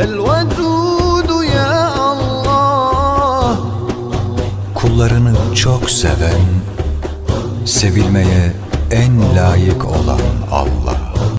الودود يا الله Kullarını çok seven, sevilmeye en layık olan.